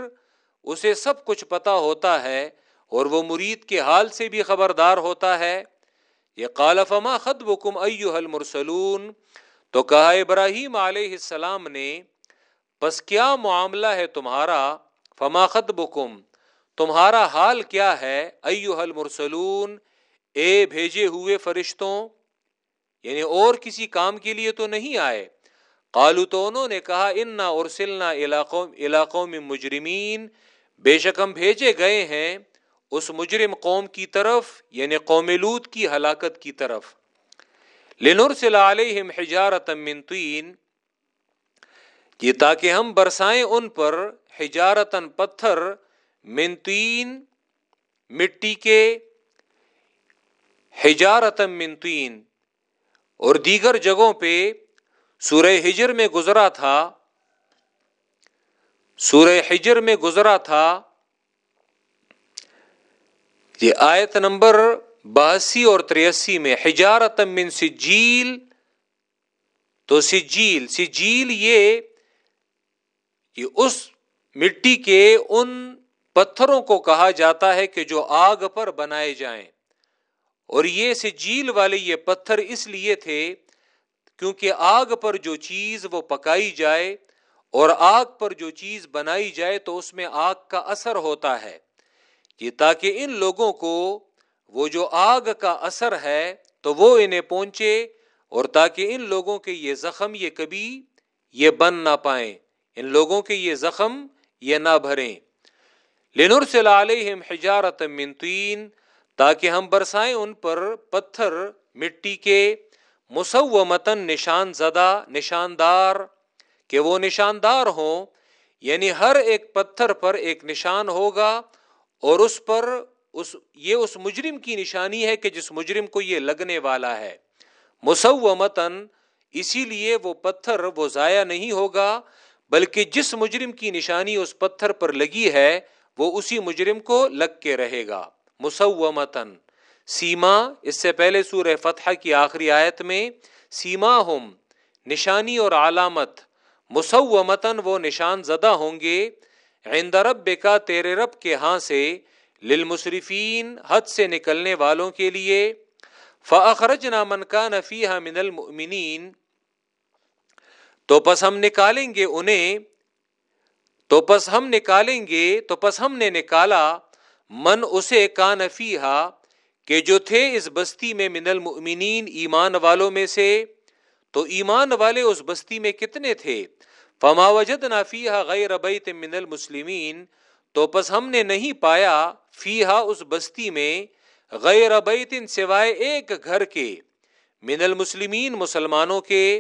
اسے سب کچھ پتا ہوتا ہے اور وہ مرید کے حال سے بھی خبردار ہوتا ہے، یہ کالفما خط بکم المرسلون؟ تو کہا ابراہیم علیہ السلام نے بس کیا معاملہ ہے تمہارا؟ فما خط بکم تمہارا حال کیا ہے ایو المرسلون؟ اے بھیجے ہوئے فرشتوں یعنی اور کسی کام کے لیے تو نہیں آئے؟ کالو تو انہوں نے کہا، انا ارسلنا علاقوں علاقوں میں مجرمین بے شک ہم بھیجے گئے ہیں اس مجرم قوم کی طرف یعنی قوم لوت کی ہلاکت کی طرف. لنرسل علیہم حجارت من طین، یہ تاکہ ہم برسائیں ان پر حجارتن پتھر من طین، مٹی کے حجارتن من طین. اور دیگر جگہوں پہ سورہ ہجر میں گزرا تھا، سورہ ہجر میں گزرا تھا یہ آیت نمبر باسی اور تریسی میں حجارت من سجیل، تو سجیل سجیل یہ اس مٹی کے ان پتھروں کو کہا جاتا ہے کہ جو آگ پر بنائے جائیں۔ اور یہ سجیل والے یہ پتھر اس لیے تھے کیونکہ آگ پر جو چیز وہ پکائی جائے اور آگ پر جو چیز بنائی جائے تو اس میں آگ کا اثر ہوتا ہے۔ یہ تاکہ ان لوگوں کو وہ جو آگ کا اثر ہے تو وہ انہیں پہنچے اور تاکہ ان لوگوں کے یہ زخم یہ کبھی یہ بن نہ پائیں۔ ان لوگوں کے یہ زخم یہ نہ بھریں۔ لنر سے علیہم حجارت منتین تاکہ ہم برسائیں ان پر پتھر مٹی کے مسومتن نشان زدہ، نشاندار، کہ وہ نشاندار ہوں یعنی ہر ایک پتھر پر ایک نشان ہوگا اور اس پر اس یہ اس مجرم کی نشانی ہے کہ جس مجرم کو یہ لگنے والا ہے۔ مسومتن اسی لیے وہ پتھر وہ ضائع نہیں ہوگا، بلکہ جس مجرم کی نشانی اس پتھر پر لگی ہے، وہ اسی مجرم کو لگ کے رہے گا۔ مسومتن سیما، اس سے پہلے سور فتح کی آخری آیت میں سیما ہم نشانی اور علامت مسومتن وہ نشان زدہ ہوں گے۔ عند رب کا تیرے رب کے ہاں سے للمصرفین حد سے نکلنے والوں کے لیے۔ فخرج نا من کا نفی من المؤمنین۔ تو پس ہم نکالیں گے انہیں۔ تو پس ہم نکالیں گے، تو پس ہم نے نکالا۔ من اسے کا نفی کہ جو تھے اس بستی میں من المؤمنین ایمان والوں میں سے۔ تو ایمان والے اس بستی میں کتنے تھے؟ فما وجد نافی غیر بیت من المسلمین، تو پس ہم نے نہیں پایا فی اس بستی میں غیر بیت سوائے ایک گھر کے من المسلمین مسلمانوں کے،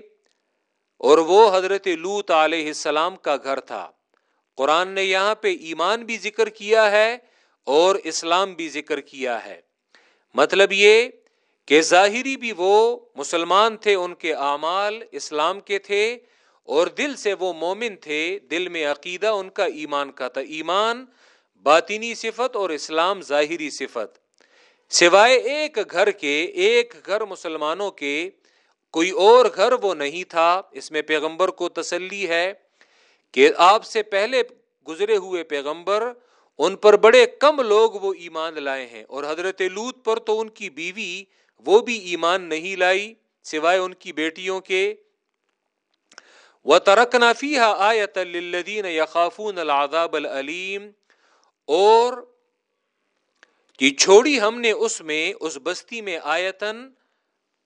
اور وہ حضرت لوت علیہ السلام کا گھر تھا۔ قرآن نے یہاں پہ ایمان بھی ذکر کیا ہے اور اسلام بھی ذکر کیا ہے۔ مطلب یہ کہ ظاہری بھی وہ مسلمان تھے، ان کے اعمال اسلام کے تھے اور دل سے وہ مومن تھے، دل میں عقیدہ ان کا ایمان کا تھا۔ ایمان باطینی صفت اور اسلام ظاہری صفت۔ سوائے ایک گھر کے، ایک گھر مسلمانوں کے، کوئی اور گھر وہ نہیں تھا۔ اس میں پیغمبر کو تسلی ہے کہ آپ سے پہلے گزرے ہوئے پیغمبر، ان پر بڑے کم لوگ وہ ایمان لائے ہیں۔ اور حضرت لوت پر تو ان کی بیوی وہ بھی ایمان نہیں لائی، سوائے ان کی بیٹیوں کے۔ وہ ترک نافی آیت الدین یقافون العذاب العلیم اور کہ چھوڑی ہم نے اس میں، اس بستی میں آیتن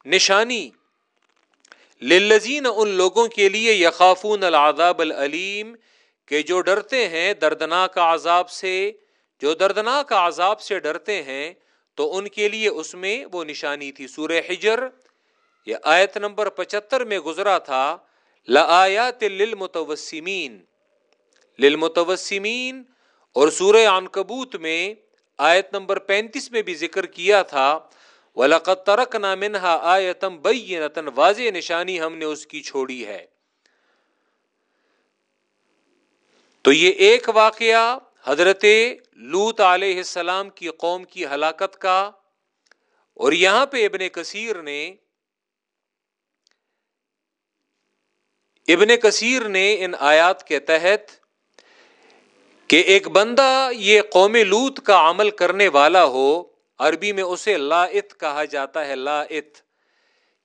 نشانی۔ للذین ان لوگوں کے لیے یخافون العذاب العلیم کہ جو ڈرتے ہیں دردناک عذاب سے، جو دردناک عذاب سے ڈرتے ہیں، تو ان کے لیے اس میں وہ نشانی تھی۔ سورہ حجر، یہ آیت نمبر پچہتر میں گزرا تھا۔ لآیات للمتوسمین۔ للمتوسمین اور سورہ عنکبوت میں آیت نمبر پینتیس میں بھی ذکر کیا تھا۔ وَلَقَدْ تَرَكْنَا مِنْهَا آیَتًا بَيِّنَةً، واضح نشانی ہم نے اس کی چھوڑی ہے۔ تو یہ ایک واقعہ حضرت لوت علیہ السلام کی قوم کی ہلاکت کا اور یہاں پہ ابن کثیر نے ابن کثیر نے ان آیات کے تحت کہ ایک بندہ یہ قوم لوت کا عمل کرنے والا ہو، عربی میں اسے لاعت کہا جاتا ہے لاعت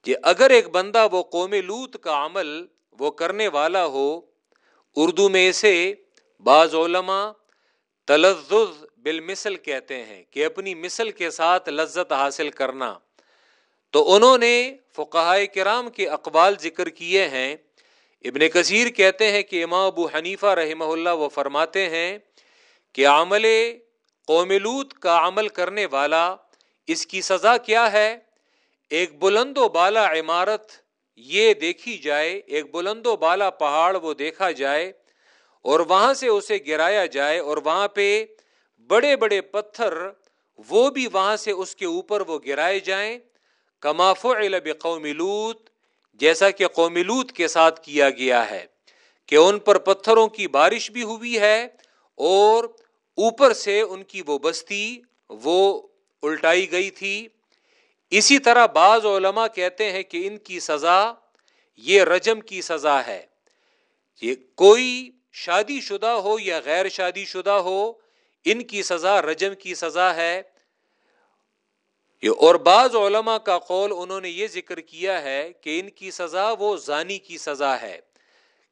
کہ اگر ایک بندہ وہ قوم لوت کا عمل وہ کرنے والا ہو، اردو میں اسے بعض علماء تلزز بالمثل کہتے ہیں کہ اپنی مثل کے ساتھ لذت حاصل کرنا۔ تو انہوں نے فقہائے کرام کے اقوال ذکر کیے ہیں ابن کثیر کہتے ہیں کہ امام ابو حنیفہ رحمہ اللہ وہ فرماتے ہیں کہ عمل قوملوت کا عمل کرنے والا اس کی سزا کیا ہے؟ ایک بلند و بالا عمارت یہ دیکھی جائے، ایک بلند و بالا پہاڑ وہ دیکھا جائے اور وہاں سے اسے گرایا جائے اور وہاں پہ بڑے بڑے پتھر وہ بھی وہاں سے اس کے اوپر وہ گرائے جائیں۔ کماف علب قومی لوت جیسا کہ قومی لوت کے ساتھ کیا گیا ہے کہ ان پر پتھروں کی بارش بھی ہوئی ہے اور اوپر سے ان کی وہ بستی وہ الٹائی گئی تھی۔ اسی طرح بعض علماء کہتے ہیں کہ ان کی سزا یہ رجم کی سزا ہے۔ یہ کوئی شادی شدہ ہو یا غیر شادی شدہ ہو، ان کی سزا رجم کی سزا ہے۔ اور بعض علماء کا قول انہوں نے یہ ذکر کیا ہے کہ ان کی سزا وہ زانی کی سزا ہے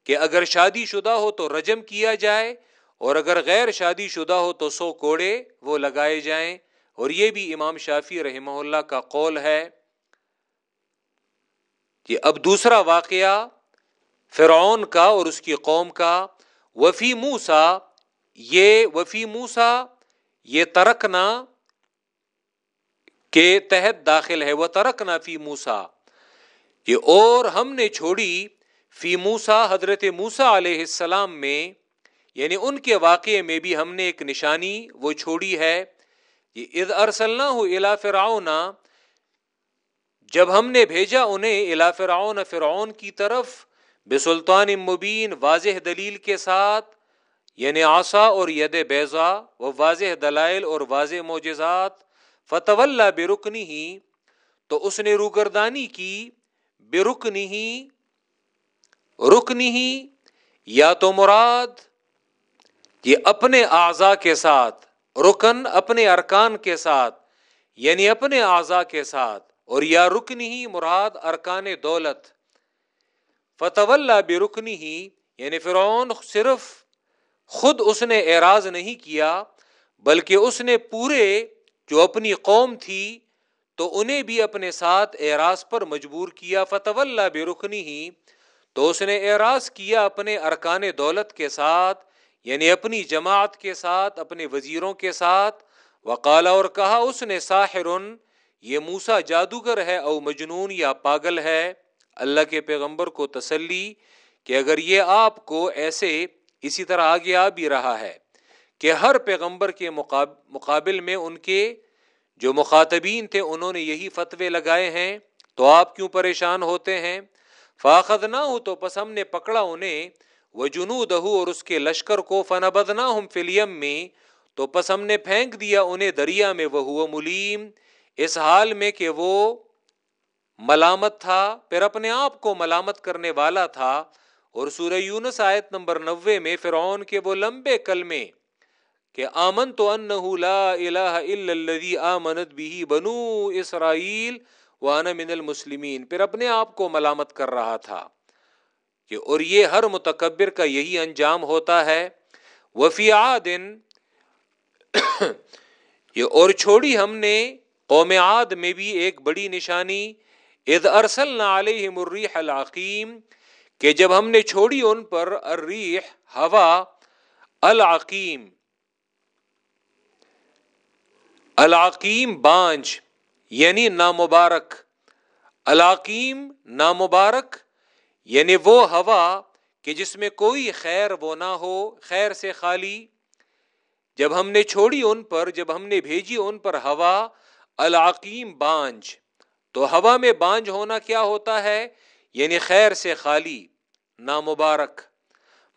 کہ اگر شادی شدہ ہو تو رجم کیا جائے اور اگر غیر شادی شدہ ہو تو سو کوڑے وہ لگائے جائیں اور یہ بھی امام شافی رحمہ اللہ کا قول ہے کہ اب دوسرا واقعہ فرعون کا اور اس کی قوم کا وفی موسا یہ وفی موسا یہ ترکنا کے تحت داخل ہے وہ ترکنا فی موسا یہ اور ہم نے چھوڑی فی موسا حضرت موسا علیہ السلام میں۔ یعنی ان کے واقعے میں بھی ہم نے ایک نشانی وہ چھوڑی ہے۔ یہ اد ارسل الا فرعون۔ جب ہم نے بھیجا انہیں الا فرعون فرعون کی طرف بے سلطان مبین، واضح دلیل کے ساتھ یعنی آسا اور ید بیضا و واضح دلائل اور واضح معجزات۔ فتح اللہ بے رکنی ہی تو اس نے روگردانی کی بے رکنی ہی رکنی ہی یا تو مراد یہ اپنے اعضا کے ساتھ، رکن اپنے ارکان کے ساتھ یعنی اپنے اعضا کے ساتھ، اور یا رکنی ہی مراد ارکان دولت۔ فتح اللہ بے رکنی ہی یعنی فرعون صرف خود اس نے اعراض نہیں کیا، بلکہ اس نے پورے جو اپنی قوم تھی، تو انہیں بھی اپنے ساتھ اعراض پر مجبور کیا فتح اللہ بے رکنی ہی۔ تو اس نے اعراض کیا اپنے ارکان دولت کے ساتھ یعنی اپنی جماعت کے ساتھ، اپنے وزیروں کے ساتھ۔ وقالا، اور کہا، اس نے، ساحر، یہ موسا جادوگر ہے او مجنون یا پاگل ہے؟ اللہ کے پیغمبر کو تسلی کہ اگر یہ آپ کو ایسے اسی طرح آگے آ بھی رہا ہے۔ کہ ہر پیغمبر کے مقابل میں ان کے جو مخاطبین تھے انہوں نے یہی فتوے لگائے ہیں، تو آپ کیوں پریشان ہوتے ہیں؟ فاخذ نہ ہو تو پس ہم نے پکڑا انہیں وہ جنو اور اس کے لشکر کو فن بدنا ہم فلیم میں تو پس ہم نے پھینک دیا انہیں دریا میں وہ ملیم اس حال میں کہ وہ ملامت تھا، پھر اپنے آپ کو ملامت کرنے والا تھا، اور سورہ یونس آیت نمبر نوے میں فرعون کے وہ لمبے کلمے کہ آمن تو ان لا الہ الا الذی آمنت بھی بنو اسرائیل وانا من المسلمین۔ پھر اپنے آپ کو ملامت کر رہا تھا کہ اور یہ ہر متکبر کا یہی انجام ہوتا ہے۔ وفی عادن یہ اور چھوڑی ہم نے قوم عاد میں بھی ایک بڑی نشانی۔ اذ ارسلنا علیہم الریح العقیم کہ جب ہم نے چھوڑی ان پر الریح، ہوا، العقیم۔ العقیم بانج یعنی نامبارک۔ العقیم نامبارک یعنی وہ ہوا کہ جس میں کوئی خیر وہ نہ ہو، خیر سے خالی۔ جب ہم نے چھوڑی ان پر، جب ہم نے بھیجی ان پر ہوا، العقیم بانج۔ تو ہوا میں بانج ہونا کیا ہوتا ہے؟ یعنی خیر سے خالی، نامبارک۔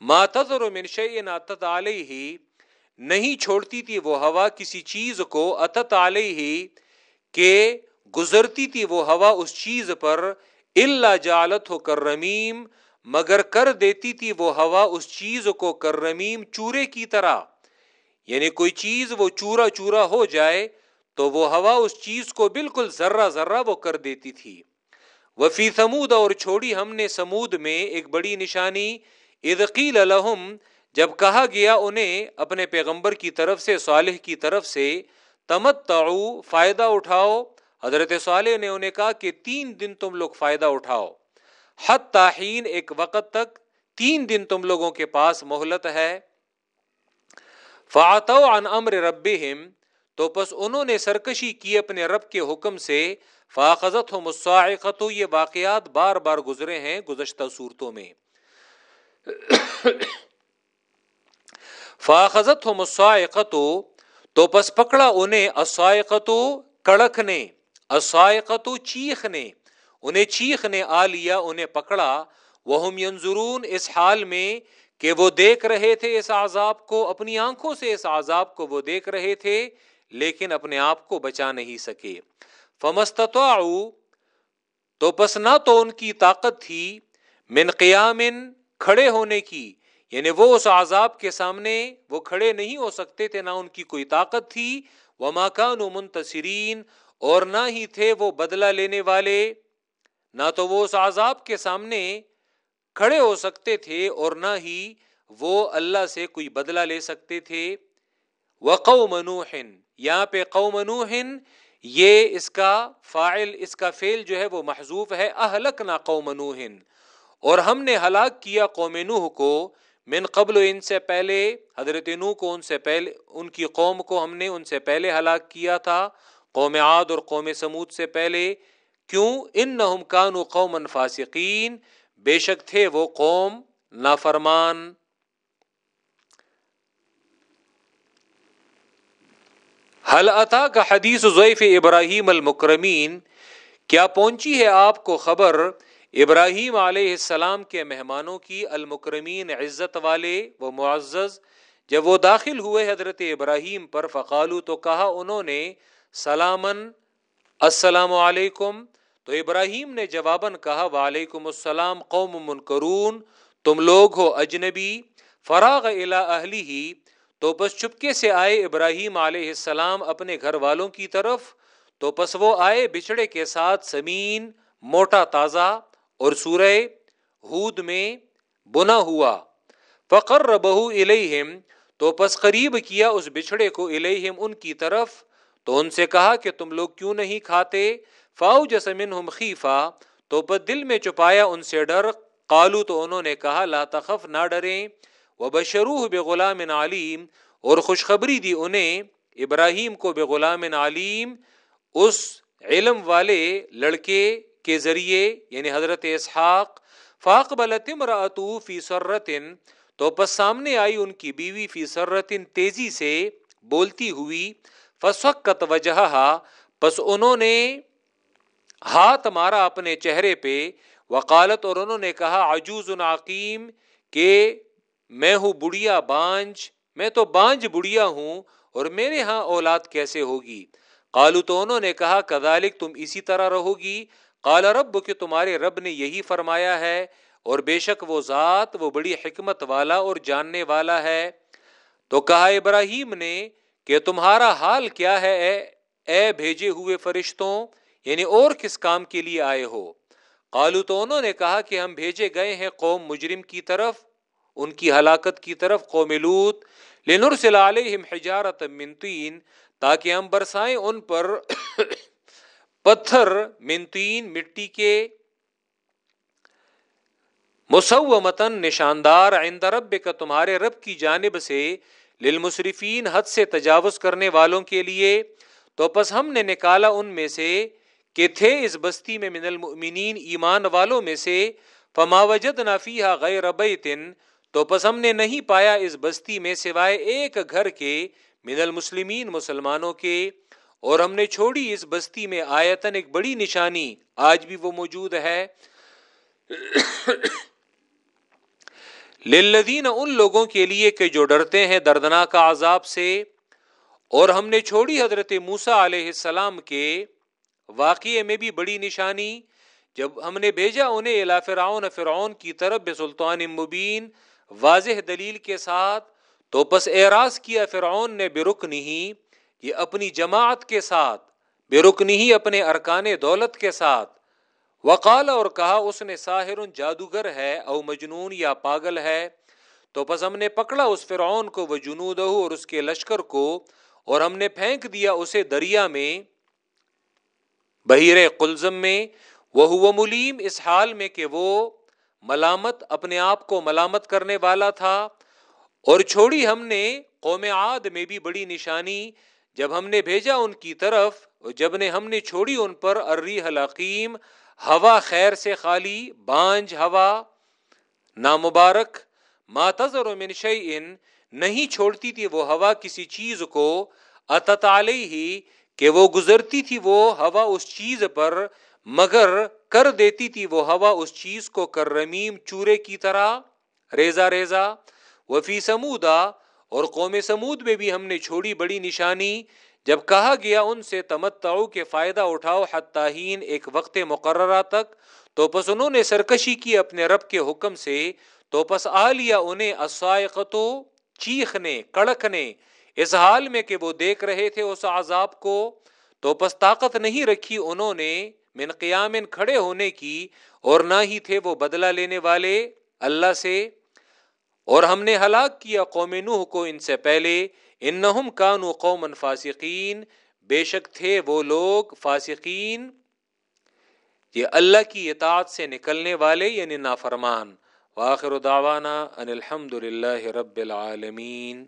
ماتذ اور منشی ناتت علیہ ہی نہیں چھوڑتی تھی وہ ہوا کسی چیز کو، اتت علیہ ہی کہ گزرتی تھی وہ ہوا اس چیز پر اللہ جالت ہو کر رمیم مگر کر دیتی تھی وہ ہوا اس چیز کو کر رمیم چورے کی طرح۔ یعنی کوئی چیز وہ چورا چورا ہو جائے تو وہ ہوا اس چیز کو بالکل ذرہ ذرہ وہ کر دیتی تھی۔ وفی سمود اور چھوڑی ہم نے سمود میں ایک بڑی نشانی ادقیل الحم جب کہا گیا انہیں اپنے پیغمبر کی طرف سے، صالح کی طرف سے تمت فائدہ اٹھاؤ، حضرت صالح نے انہیں کہا کہ تین دن تم لوگ فائدہ اٹھاؤ۔ حت تاہین ایک وقت تک تین دن تم لوگوں کے پاس مہلت ہے۔ فاتو عن امر ربہم، تو پس انہوں نے سرکشی کی اپنے رب کے حکم سے۔ فاخذت ہو مساقت یہ واقعات بار بار گزرے ہیں گزشتہ صورتوں میں۔ فاخذت ہو مساقت تو پس پکڑا انہیں اسائقت کڑک نے اسائقت چیخ نے انہیں چیخ نے آ لیا، انہیں پکڑا وہ ینظرون اس حال میں کہ وہ دیکھ رہے تھے اس عذاب کو، اپنی آنکھوں سے اس عذاب کو وہ دیکھ رہے تھے، لیکن اپنے آپ کو بچا نہیں سکے۔ فمستطاعوا تو پس نہ تو ان کی طاقت تھی، من قیام کھڑے ہونے کی یعنی وہ اس عذاب کے سامنے وہ کھڑے نہیں ہو سکتے تھے، نہ ان کی کوئی طاقت تھی۔ وہ ماکان منتصرین اور نہ ہی تھے وہ بدلہ لینے والے۔ نہ تو وہ اس عذاب کے سامنے کھڑے ہو سکتے تھے اور نہ ہی وہ اللہ سے کوئی بدلہ لے سکتے تھے۔ وہ قوم یہاں پہ قوم نوحن یہ اس کا فائل اس کا فیل جو ہے وہ محضوف ہے۔ اہلک نہ قوم نوحن اور ہم نے ہلاک کیا قوم نوح کو۔ من قبل ان سے پہلے، حضرت نو کو ان سے پہلے، ان کی قوم کو ہم نے ان سے پہلے ہلاک کیا تھا، قوم عاد اور قوم سمود سے پہلے۔ کیوں؟ ان نہ کانو قوم فاسقین۔ بے شک تھے وہ قوم نافرمان۔ حل عطا کا حدیث ضعیف ابراہیم المکرمین؟ کیا پہنچی ہے آپ کو خبر ابراہیم علیہ السلام کے مہمانوں کی المکرمین عزت والے وہ معزز، جب وہ داخل ہوئے حضرت ابراہیم پر، فقالو تو کہا انہوں نے سلامن السلام علیکم۔ تو ابراہیم نے جواباً کہا، وعلیکم السلام قوم منکرون، تم لوگ ہو اجنبی، فراغ الا اہلی ہی تو بس چپکے سے آئے ابراہیم علیہ السلام اپنے گھر والوں کی طرف۔ تو پس وہ آئے بچڑے کے ساتھ، سمین، موٹا تازہ۔ اور سورہ ہود میں بنا ہوا۔ فقر بہو الہم تو پس قریب کیا اس بچھڑے کو الہم ان کی طرف۔ تو ان سے کہا کہ تم لوگ کیوں نہیں کھاتے؟ فاؤ جسمن ہم خیفا تو پس دل میں چپایا ان سے ڈر۔ قالو تو انہوں نے کہا، لا تخف، نہ ڈریں۔ وہ بشروح بے علیم اور خوشخبری دی انہیں۔ ابراہیم کو بے غلام علیم، اس علم والے لڑکے کے ذریعے یعنی حضرت اسحاق فاق بلتم راتو فی سرتن، تو پس سامنے آئی ان کی بیوی فی سرتن تیزی سے بولتی ہوئی فسقت وجہ پس انہوں نے ہاتھ مارا اپنے چہرے پہ، وقالت اور انہوں نے کہا، عجوز عقیم، کہ میں ہوں بڑھیا بانج، میں تو بانج بڑھیا ہوں، اور میرے ہاں اولاد کیسے ہوگی؟ قالو تو انہوں نے کہا، کذالک تم اسی طرح رہو گی قال رب کہ تمہارے رب نے یہی فرمایا ہے، اور بے شک وہ ذات، وہ بڑی حکمت والا اور جاننے والا ہے۔ تو کہا ابراہیم نے کہ تمہارا حال کیا ہے، اے اے بھیجے ہوئے فرشتوں؟ یعنی اور کس کام کے لیے آئے ہو؟ قالو، تو انہوں نے کہا کہ ہم بھیجے گئے ہیں قوم مجرم کی طرف، ان کی ہلاکت کی طرف، قوم لوت۔ لنرسل علیہم حجارت من تین تاکہ ہم برسائیں ان پر پتھر منتین مٹی کے مسومتن نشاندار عند رب کا تمہارے رب کی جانب سے للمصرفین حد سے تجاوز کرنے والوں کے لیے۔ تو پس ہم نے نکالا ان میں سے کہ تھے اس بستی میں من المؤمنین ایمان والوں میں سے۔ فما وجد نافیہ غیر بیتن تو پس ہم نے نہیں پایا اس بستی میں سوائے ایک گھر کے من المسلمین مسلمانوں کے۔ اور ہم نے چھوڑی اس بستی میں آیتن ایک بڑی نشانی، آج بھی وہ موجود ہے۔ للذین ان لوگوں کے لیے کہ جو ڈرتے ہیں دردناک عذاب سے۔ اور ہم نے چھوڑی حضرت موسا علیہ السلام کے۔ واقعے میں بھی بڑی نشانی، جب ہم نے بھیجا انہیں الا فرعون فرعون کی طرف بے سلطان مبین، واضح دلیل کے ساتھ۔ تو پس اعراض کیا فرعون نے بے رک نہیں یہ اپنی جماعت کے ساتھ، بے رکنی ہی اپنے ارکان دولت کے ساتھ۔ وقال اور کہا، اس نے، ساحر جادوگر ہے او مجنون یا پاگل ہے۔ تو پس ہم نے پکڑا اس فرعون کو وہ جنود اور اس کے لشکر کو، اور ہم نے پھینک دیا اسے دریا میں بحیر قلزم میں۔ وہ ملیم اس حال میں کہ وہ ملامت اپنے آپ کو ملامت کرنے والا تھا۔ اور چھوڑی ہم نے، قوم عاد میں بھی بڑی نشانی جب ہم نے بھیجا ان کی طرف، جب نے ہم نے چھوڑی ان پر اری حلقیم ہوا خیر سے خالی، بانج ہوا، نامبارک ماتذر من شیئن نہیں چھوڑتی تھی وہ ہوا کسی چیز کو اتتالی ہی کہ وہ گزرتی تھی وہ ہوا اس چیز پر، مگر کر دیتی تھی وہ ہوا اس چیز کو کر رمیم چورے کی طرح ریزا ریزا وفی سمودا اور قوم سمود میں بھی ہم نے چھوڑی بڑی نشانی، جب کہا گیا ان سے، تمتعو کے فائدہ اٹھاؤ حتین ایک وقت مقررہ تک تو پس انہوں نے سرکشی کی اپنے رب کے حکم سے، تو پس آ لیا انہیں چیخنے کڑکنے اس حال میں کہ وہ دیکھ رہے تھے اس عذاب کو۔ تو پس طاقت نہیں رکھی انہوں نے من قیام کھڑے ہونے کی، اور نہ ہی تھے وہ بدلہ لینے والے، اللہ سے۔ اور ہم نے ہلاک کیا قوم نوح کو ان سے پہلے، انہم کانو قومن فاسقین، بے شک تھے وہ لوگ فاسقین، یہ اللہ کی اطاعت سے نکلنے والے یعنی نافرمان۔ واخر دعوانا ان الحمد للہ رب العالمین۔